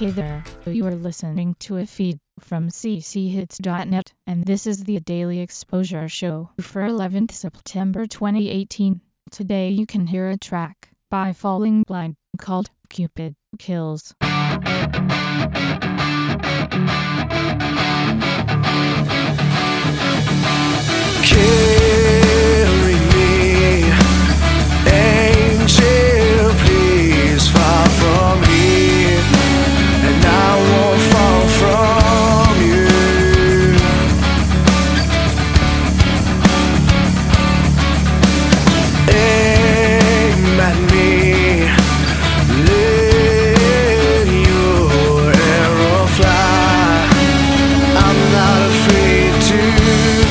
Hey there, you are listening to a feed from cchits.net, and this is the Daily Exposure Show for 11th September 2018. Today you can hear a track by Falling Blind called Cupid Kills.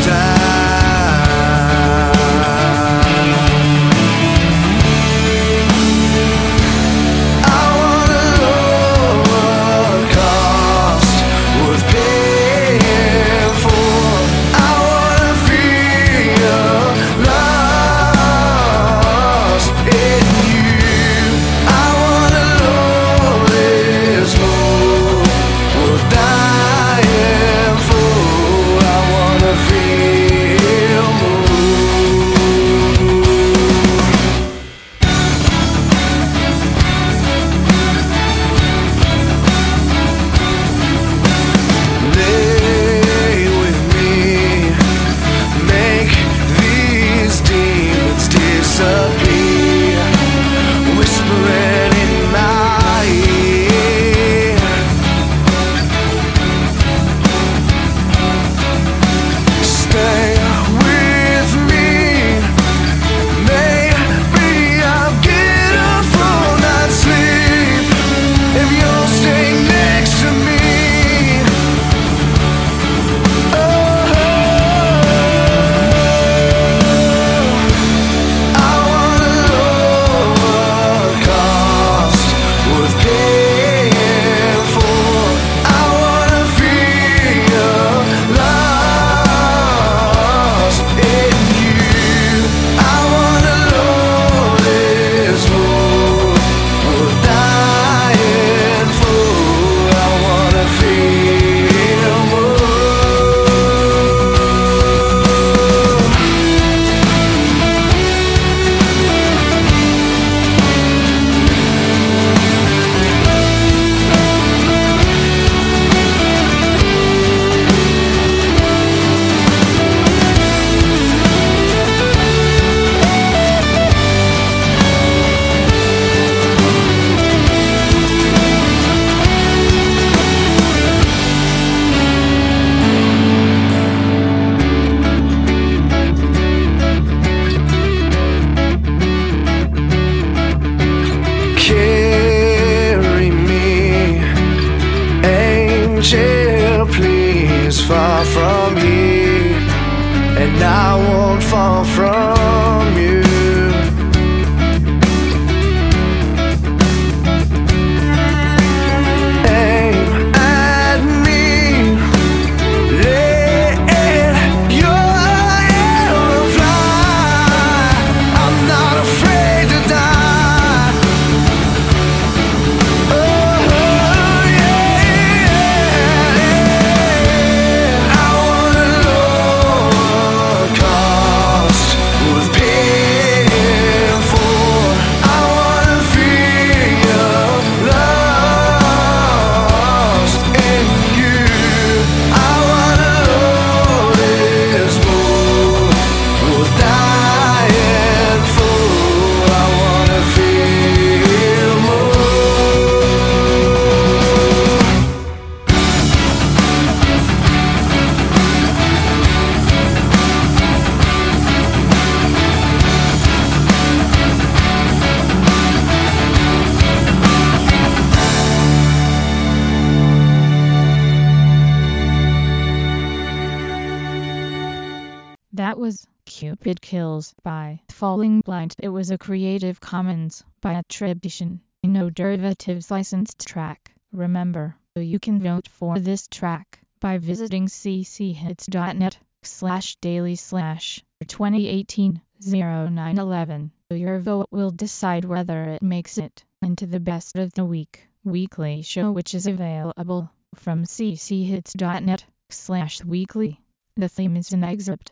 Die. I won't fall from That was Cupid Kills by Falling Blind. It was a Creative Commons by attribution, no derivatives licensed track. Remember, you can vote for this track by visiting cchits.net slash daily slash 2018 0911. Your vote will decide whether it makes it into the best of the week. weekly show which is available from cchits.net slash weekly. The theme is an excerpt